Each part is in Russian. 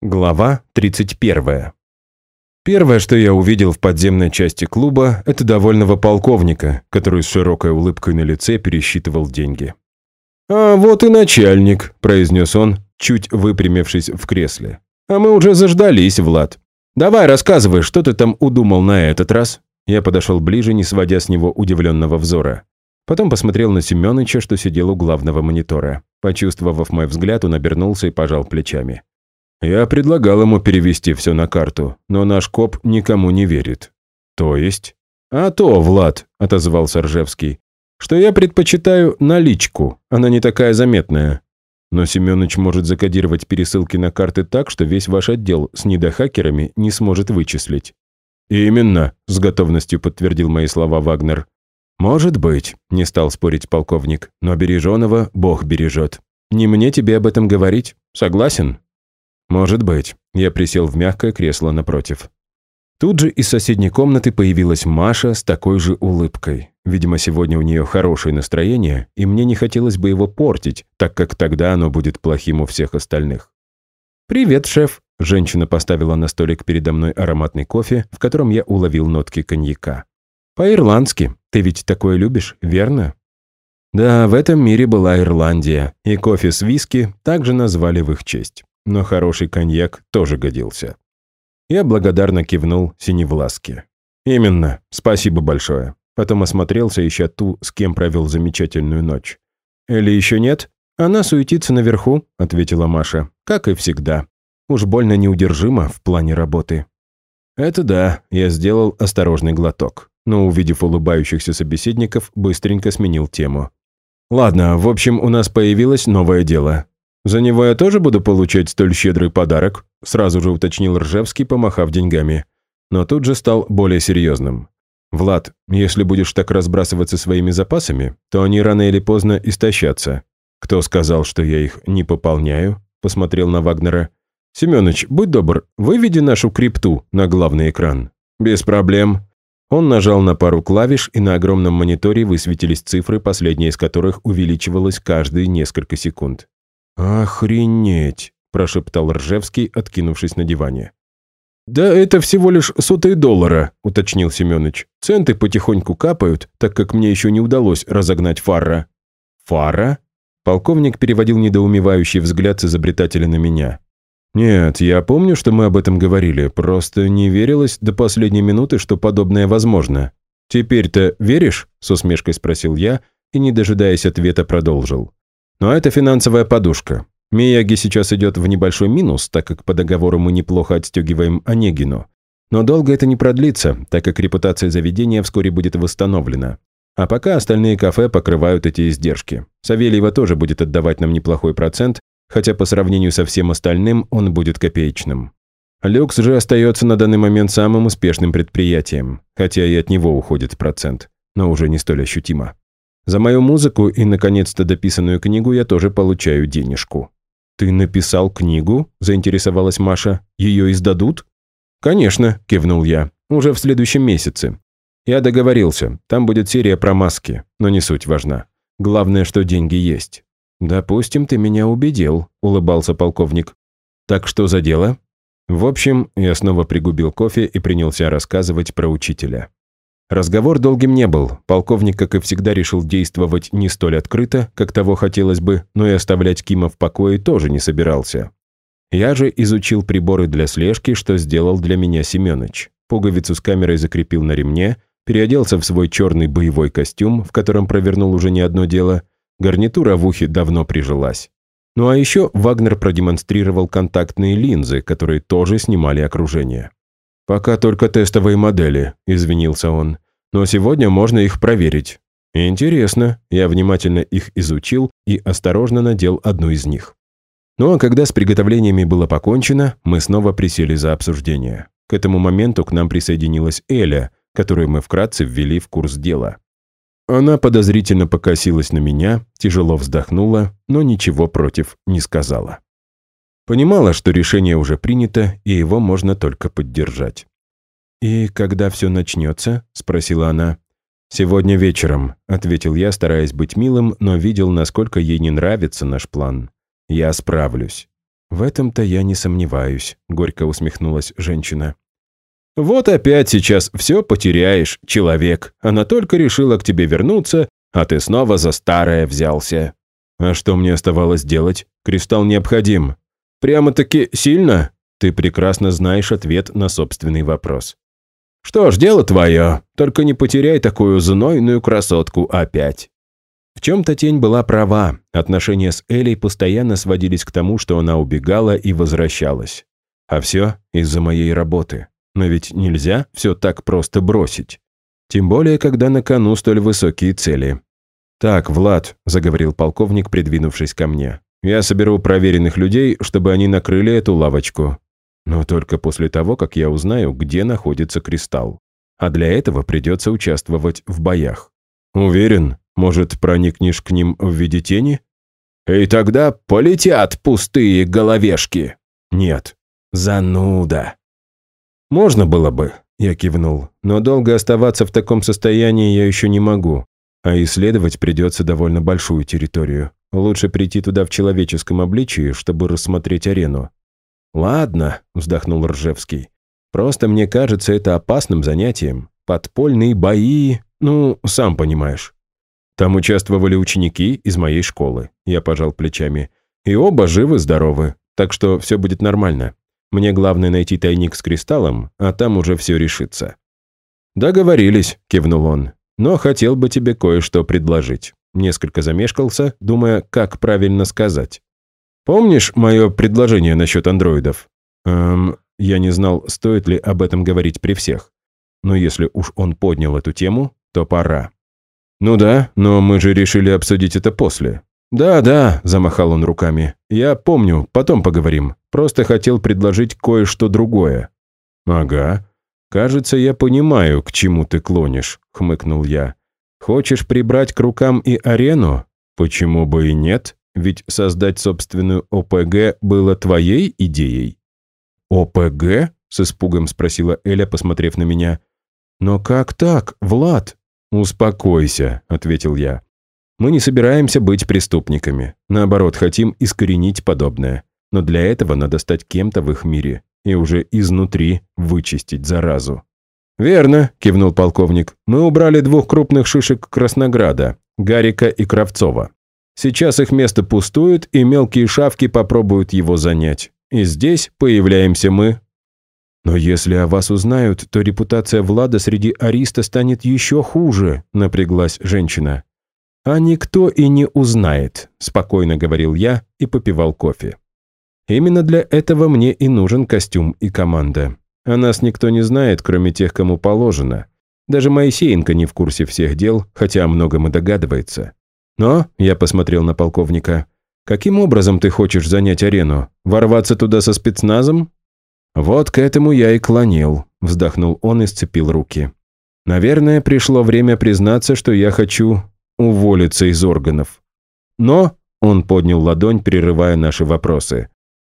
Глава 31. Первое, что я увидел в подземной части клуба, это довольного полковника, который с широкой улыбкой на лице пересчитывал деньги. «А вот и начальник», – произнес он, чуть выпрямившись в кресле. «А мы уже заждались, Влад. Давай рассказывай, что ты там удумал на этот раз?» Я подошел ближе, не сводя с него удивленного взора. Потом посмотрел на Семёныча, что сидел у главного монитора. Почувствовав мой взгляд, он обернулся и пожал плечами. Я предлагал ему перевести все на карту, но наш коп никому не верит. То есть? А то, Влад, отозвался Ржевский, что я предпочитаю наличку, она не такая заметная. Но Семёныч может закодировать пересылки на карты так, что весь ваш отдел с недохакерами не сможет вычислить. «Именно», – с готовностью подтвердил мои слова Вагнер. «Может быть», – не стал спорить полковник, – «но береженого Бог бережет. Не мне тебе об этом говорить. Согласен?» «Может быть». Я присел в мягкое кресло напротив. Тут же из соседней комнаты появилась Маша с такой же улыбкой. Видимо, сегодня у нее хорошее настроение, и мне не хотелось бы его портить, так как тогда оно будет плохим у всех остальных. «Привет, шеф!» Женщина поставила на столик передо мной ароматный кофе, в котором я уловил нотки коньяка. «По-ирландски. Ты ведь такое любишь, верно?» Да, в этом мире была Ирландия, и кофе с виски также назвали в их честь но хороший коньяк тоже годился. Я благодарно кивнул Синевласке. «Именно, спасибо большое». Потом осмотрелся, ища ту, с кем провел замечательную ночь. «Или еще нет?» «Она суетится наверху», — ответила Маша. «Как и всегда. Уж больно неудержимо в плане работы». «Это да», — я сделал осторожный глоток, но, увидев улыбающихся собеседников, быстренько сменил тему. «Ладно, в общем, у нас появилось новое дело. «За него я тоже буду получать столь щедрый подарок?» сразу же уточнил Ржевский, помахав деньгами. Но тут же стал более серьезным. «Влад, если будешь так разбрасываться своими запасами, то они рано или поздно истощатся. Кто сказал, что я их не пополняю?» посмотрел на Вагнера. «Семёныч, будь добр, выведи нашу крипту на главный экран». «Без проблем». Он нажал на пару клавиш, и на огромном мониторе высветились цифры, последняя из которых увеличивалась каждые несколько секунд. «Охренеть!» – прошептал Ржевский, откинувшись на диване. «Да это всего лишь сотые доллара», – уточнил Семёныч. «Центы потихоньку капают, так как мне еще не удалось разогнать Фарра». «Фара?» Полковник переводил недоумевающий взгляд с изобретателя на меня. «Нет, я помню, что мы об этом говорили, просто не верилось до последней минуты, что подобное возможно. Теперь-то веришь?» – с усмешкой спросил я и, не дожидаясь ответа, продолжил. Но это финансовая подушка. Мияги сейчас идет в небольшой минус, так как по договору мы неплохо отстегиваем Онегину. Но долго это не продлится, так как репутация заведения вскоре будет восстановлена. А пока остальные кафе покрывают эти издержки. Савельева тоже будет отдавать нам неплохой процент, хотя по сравнению со всем остальным он будет копеечным. Люкс же остается на данный момент самым успешным предприятием, хотя и от него уходит процент, но уже не столь ощутимо. За мою музыку и, наконец-то, дописанную книгу я тоже получаю денежку. «Ты написал книгу?» – заинтересовалась Маша. «Ее издадут?» «Конечно», – кивнул я. «Уже в следующем месяце. Я договорился. Там будет серия про маски, но не суть важна. Главное, что деньги есть». «Допустим, ты меня убедил», – улыбался полковник. «Так что за дело?» В общем, я снова пригубил кофе и принялся рассказывать про учителя. Разговор долгим не был. Полковник, как и всегда, решил действовать не столь открыто, как того хотелось бы, но и оставлять Кима в покое тоже не собирался. Я же изучил приборы для слежки, что сделал для меня Семёныч. Пуговицу с камерой закрепил на ремне, переоделся в свой черный боевой костюм, в котором провернул уже не одно дело. Гарнитура в ухе давно прижилась. Ну а еще Вагнер продемонстрировал контактные линзы, которые тоже снимали окружение. «Пока только тестовые модели», – извинился он. «Но сегодня можно их проверить». «Интересно». Я внимательно их изучил и осторожно надел одну из них. Ну а когда с приготовлениями было покончено, мы снова присели за обсуждение. К этому моменту к нам присоединилась Эля, которую мы вкратце ввели в курс дела. Она подозрительно покосилась на меня, тяжело вздохнула, но ничего против не сказала. Понимала, что решение уже принято, и его можно только поддержать. «И когда все начнется?» – спросила она. «Сегодня вечером», – ответил я, стараясь быть милым, но видел, насколько ей не нравится наш план. «Я справлюсь». «В этом-то я не сомневаюсь», — горько усмехнулась женщина. «Вот опять сейчас все потеряешь, человек. Она только решила к тебе вернуться, а ты снова за старое взялся». «А что мне оставалось делать? Кристалл необходим». «Прямо-таки сильно?» Ты прекрасно знаешь ответ на собственный вопрос. «Что ж, дело твое, только не потеряй такую знойную красотку опять». В чем-то тень была права, отношения с Элей постоянно сводились к тому, что она убегала и возвращалась. А все из-за моей работы. Но ведь нельзя все так просто бросить. Тем более, когда на кону столь высокие цели. «Так, Влад», — заговорил полковник, придвинувшись ко мне, «я соберу проверенных людей, чтобы они накрыли эту лавочку. Но только после того, как я узнаю, где находится кристалл. А для этого придется участвовать в боях. Уверен, может, проникнешь к ним в виде тени? И тогда полетят пустые головешки. Нет, зануда. Можно было бы, я кивнул, но долго оставаться в таком состоянии я еще не могу, а исследовать придется довольно большую территорию. Лучше прийти туда в человеческом обличии, чтобы рассмотреть арену. «Ладно», — вздохнул Ржевский. «Просто мне кажется это опасным занятием. Подпольные бои, ну, сам понимаешь». Там участвовали ученики из моей школы. Я пожал плечами. И оба живы-здоровы, так что все будет нормально. Мне главное найти тайник с кристаллом, а там уже все решится». «Договорились», — кивнул он. «Но хотел бы тебе кое-что предложить». Несколько замешкался, думая, как правильно сказать. «Помнишь мое предложение насчет андроидов?» «Эм, я не знал, стоит ли об этом говорить при всех. Но если уж он поднял эту тему, то пора. «Ну да, но мы же решили обсудить это после». «Да, да», – замахал он руками. «Я помню, потом поговорим. Просто хотел предложить кое-что другое». «Ага. Кажется, я понимаю, к чему ты клонишь», – хмыкнул я. «Хочешь прибрать к рукам и арену? Почему бы и нет? Ведь создать собственную ОПГ было твоей идеей». «ОПГ?» – с испугом спросила Эля, посмотрев на меня. «Но как так, Влад?» «Успокойся», — ответил я. «Мы не собираемся быть преступниками. Наоборот, хотим искоренить подобное. Но для этого надо стать кем-то в их мире и уже изнутри вычистить заразу». «Верно», — кивнул полковник. «Мы убрали двух крупных шишек Краснограда, Гарика и Кравцова. Сейчас их место пустует, и мелкие шавки попробуют его занять. И здесь появляемся мы, «Но если о вас узнают, то репутация Влада среди Ариста станет еще хуже», — напряглась женщина. «А никто и не узнает», — спокойно говорил я и попивал кофе. «Именно для этого мне и нужен костюм и команда. О нас никто не знает, кроме тех, кому положено. Даже Моисеенко не в курсе всех дел, хотя о многом и догадывается. Но, я посмотрел на полковника, каким образом ты хочешь занять арену? Ворваться туда со спецназом? «Вот к этому я и клонил», – вздохнул он и сцепил руки. «Наверное, пришло время признаться, что я хочу уволиться из органов. Но...» – он поднял ладонь, прерывая наши вопросы.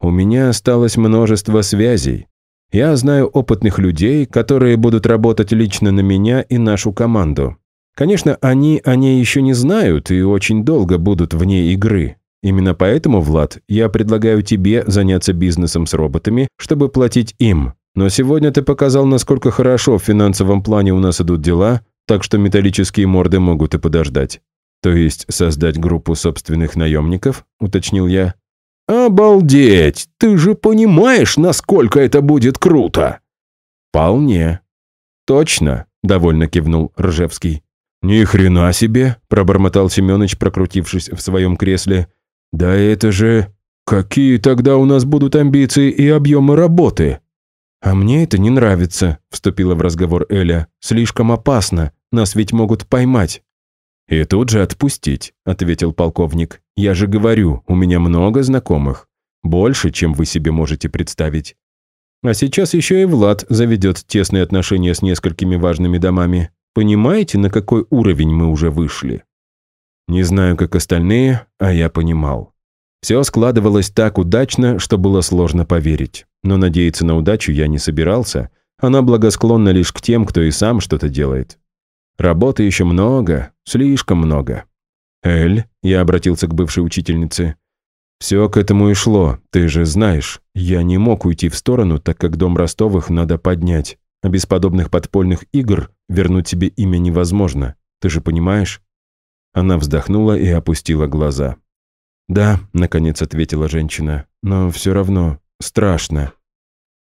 «У меня осталось множество связей. Я знаю опытных людей, которые будут работать лично на меня и нашу команду. Конечно, они о ней еще не знают и очень долго будут вне игры. Именно поэтому, Влад, я предлагаю тебе заняться бизнесом с роботами, чтобы платить им. Но сегодня ты показал, насколько хорошо в финансовом плане у нас идут дела, так что металлические морды могут и подождать. То есть создать группу собственных наемников, уточнил я. «Обалдеть! Ты же понимаешь, насколько это будет круто!» «Вполне». «Точно», — довольно кивнул Ржевский. «Ни хрена себе!» – пробормотал Семёныч, прокрутившись в своем кресле. «Да это же... Какие тогда у нас будут амбиции и объемы работы?» «А мне это не нравится», – вступила в разговор Эля. «Слишком опасно. Нас ведь могут поймать». «И тут же отпустить», – ответил полковник. «Я же говорю, у меня много знакомых. Больше, чем вы себе можете представить. А сейчас еще и Влад заведет тесные отношения с несколькими важными домами. Понимаете, на какой уровень мы уже вышли?» Не знаю, как остальные, а я понимал. Все складывалось так удачно, что было сложно поверить. Но надеяться на удачу я не собирался. Она благосклонна лишь к тем, кто и сам что-то делает. Работы еще много, слишком много. «Эль», — я обратился к бывшей учительнице, Все к этому и шло, ты же знаешь. Я не мог уйти в сторону, так как дом Ростовых надо поднять. А без подобных подпольных игр вернуть себе имя невозможно. Ты же понимаешь?» Она вздохнула и опустила глаза. «Да», — наконец ответила женщина, — «но все равно страшно».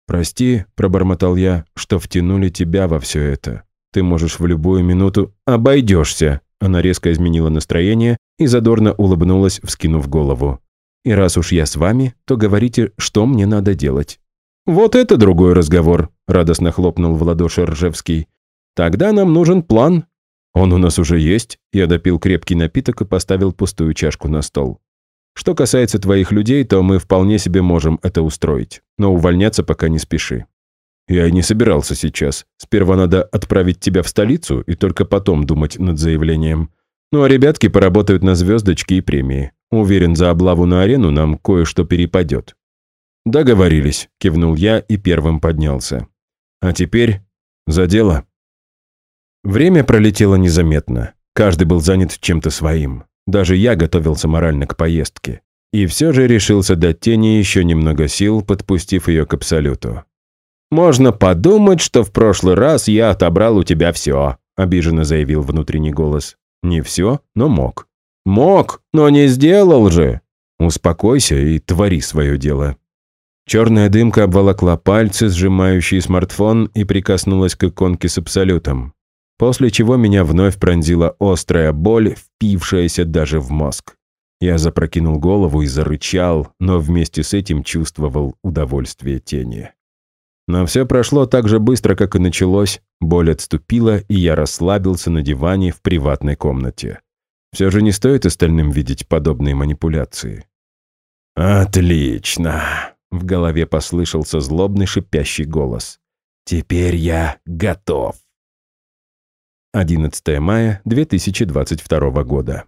«Прости», — пробормотал я, — «что втянули тебя во все это. Ты можешь в любую минуту...» «Обойдешься!» Она резко изменила настроение и задорно улыбнулась, вскинув голову. «И раз уж я с вами, то говорите, что мне надо делать». «Вот это другой разговор», — радостно хлопнул в ладоши Ржевский. «Тогда нам нужен план». «Он у нас уже есть». Я допил крепкий напиток и поставил пустую чашку на стол. «Что касается твоих людей, то мы вполне себе можем это устроить. Но увольняться пока не спеши». «Я и не собирался сейчас. Сперва надо отправить тебя в столицу и только потом думать над заявлением. Ну а ребятки поработают на звездочки и премии. Уверен, за облаву на арену нам кое-что перепадет». «Договорились», – кивнул я и первым поднялся. «А теперь за дело». Время пролетело незаметно. Каждый был занят чем-то своим. Даже я готовился морально к поездке. И все же решился дать тени еще немного сил, подпустив ее к Абсолюту. «Можно подумать, что в прошлый раз я отобрал у тебя все», – обиженно заявил внутренний голос. «Не все, но мог». «Мог, но не сделал же!» «Успокойся и твори свое дело». Черная дымка обволокла пальцы, сжимающие смартфон, и прикоснулась к иконке с абсолютом. После чего меня вновь пронзила острая боль, впившаяся даже в мозг. Я запрокинул голову и зарычал, но вместе с этим чувствовал удовольствие тени. Но все прошло так же быстро, как и началось, боль отступила, и я расслабился на диване в приватной комнате. Все же не стоит остальным видеть подобные манипуляции. «Отлично!» В голове послышался злобный шипящий голос. «Теперь я готов». 11 мая 2022 года.